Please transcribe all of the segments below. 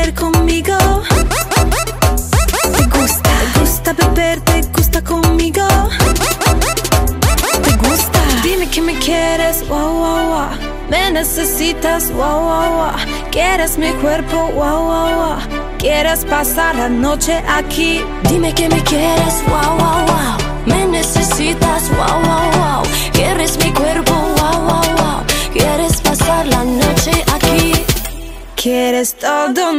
beber conmigo? ¿Te gusta? ¿Te gusta beber? ¿Te gusta conmigo? ¿Te gusta? Dime que me quieres, wow, wow, wow. Me necesitas, wow, wow, wow. Quieres mi cuerpo, wow, wow, wow. Quieres pasar la noche aquí. Dime que me quieres, wow, wow, wow. Me necesitas, wow, wow, wow Quieres todo,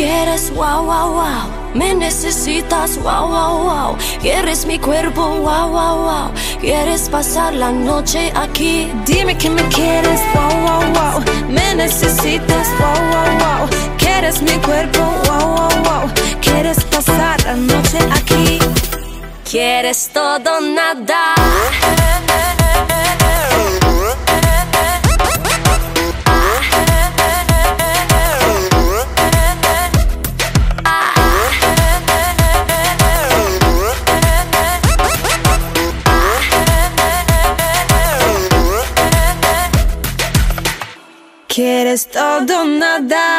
quieres, wow, wow, wow. Me necesitas, wow, wow, wow. Quieres mi cuerpo, wow, wow, wow. Quieres pasar la noche aquí. Dime que me quieres, wow, wow, wow. Me necesitas, wow, wow, wow. Quieres mi cuerpo, wow, wow, wow. Quieres pasar la noche aquí. Quieres todo, nada. Quieres todo, nada.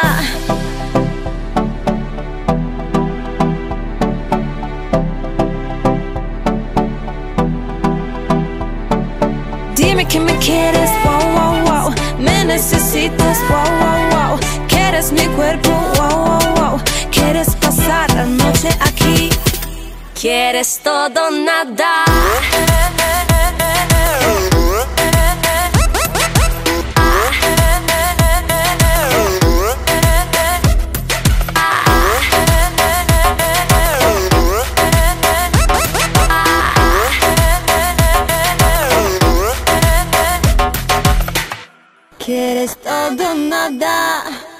Dime que me quieres, wow, wow, wow. Me necesitas, wow, wow, wow. Quieres mi cuerpo, wow, wow, wow. Quieres pasar la noche aquí. Quieres todo, nada. Quieres todo, nada.